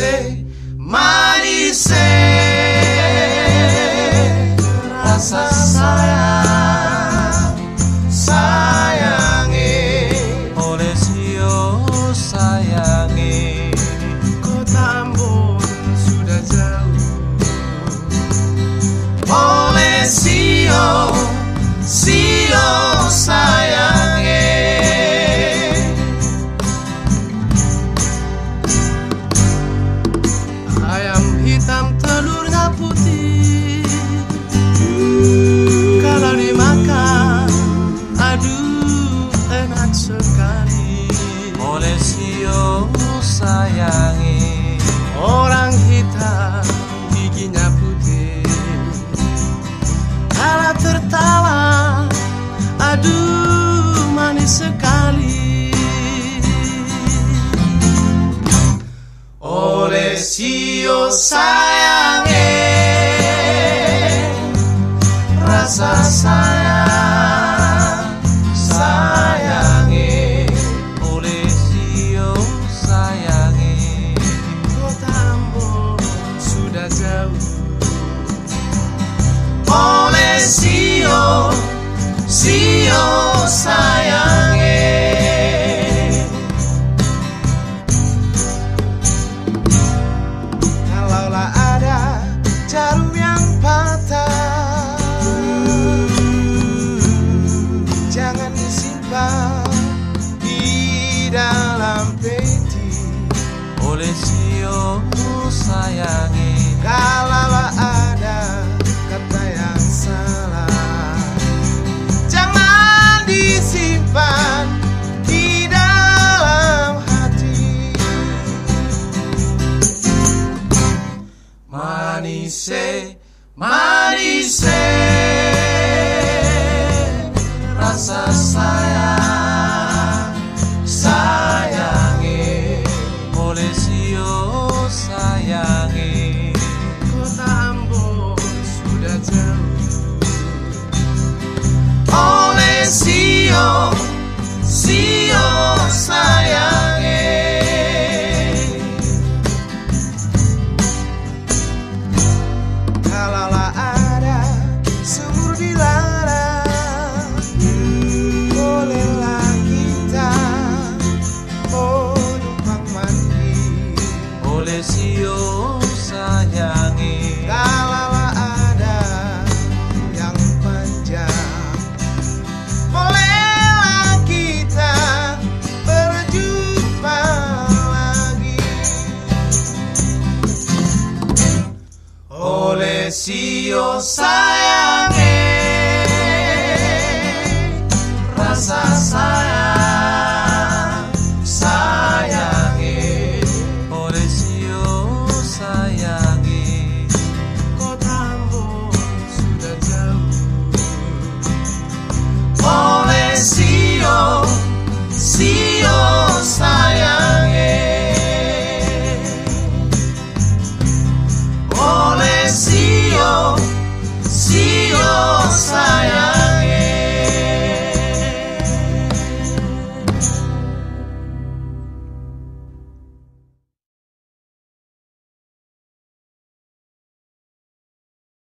say. ayam hitam telurnya putih. Kalau dimakan aduh enak sekali. Oleh sio sayangi. Orang sio sayange Rasa sayang Sayange Oleh sio sayange Kotamu sudah jauh. Oleh sio Sio sayange sio sayangi. Kalaulah ada kata yang salah Jangan disimpan di dalam hati. Manise, manise Rasa sayang, sio sayangi oleh sio sayange